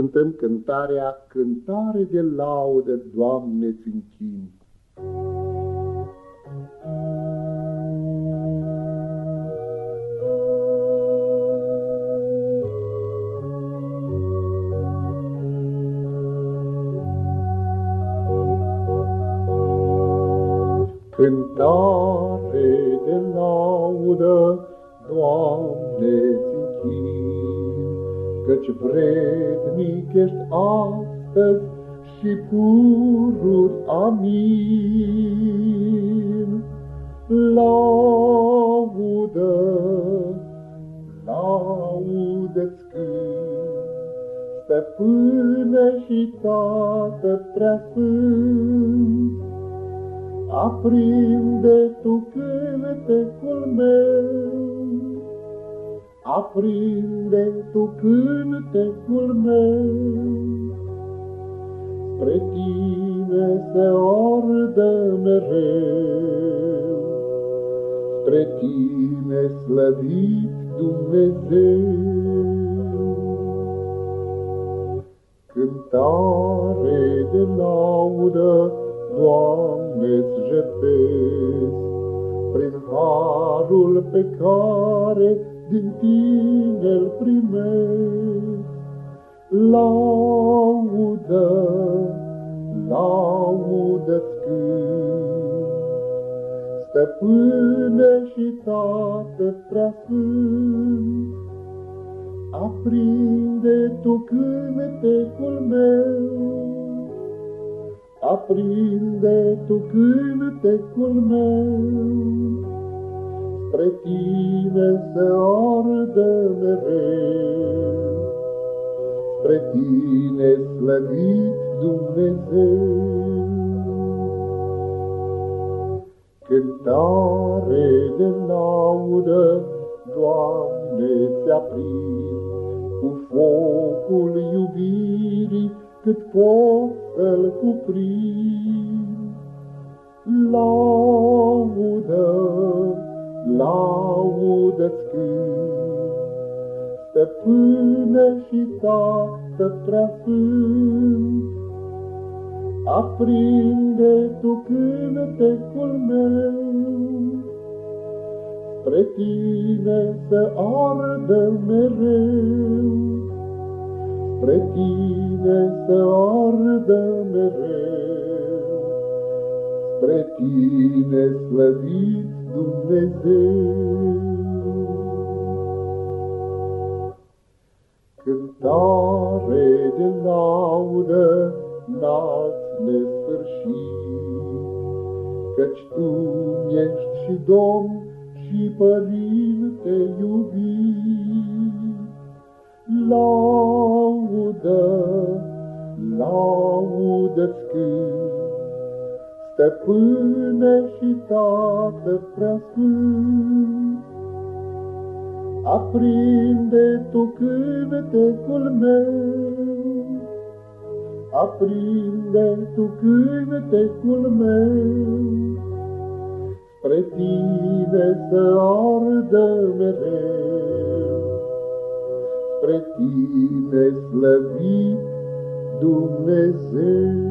cântăm cântarea Cântare de laudă, Doamne-ți închin. Cântare de laudă, Doamne-ți Căci vrednic ești astăzi și pururi amin. Laudă, laudă-ți Stăpâne și Tată preasfânt, aprinde Tu cântecul meu, aprinde tu cântecul meu. Spre tine se ardă mereu, spre tine slăvit Dumnezeu. Cântare de laudă, Doamne-ți jertfesc, prin harul pe care din tine îl primesc. Laudă, laudă-ți Stăpâne și Tată preasfânt, aprinde tu cântecul meu, aprinde tu cântecul meu, spre tine se ardă mereu. Spre tine slăvit Dumnezeu. Cântare de laudă, Doamne, ți-a prins cu focul iubirii, cât pot să-l cuprind. Laudă, laudă-ți Stăpâne și Tată preasfânt, Aprinde tu cântecul meu, Spre tine să ardă mereu, Spre tine să ardă mereu, Spre tine slăvit Dumnezeu. Cântare de laudă n-ați nesfârșit, Căci Tu ești și Domn și Părinte iubit. Laudă, laudă-ți Stăpâne și Tată preasfânt, Aprinde Tu cântecul meu, Aprinde Tu cântecul meu, Spre Tine să ardă mereu, Spre Tine slăvit Dumnezeu.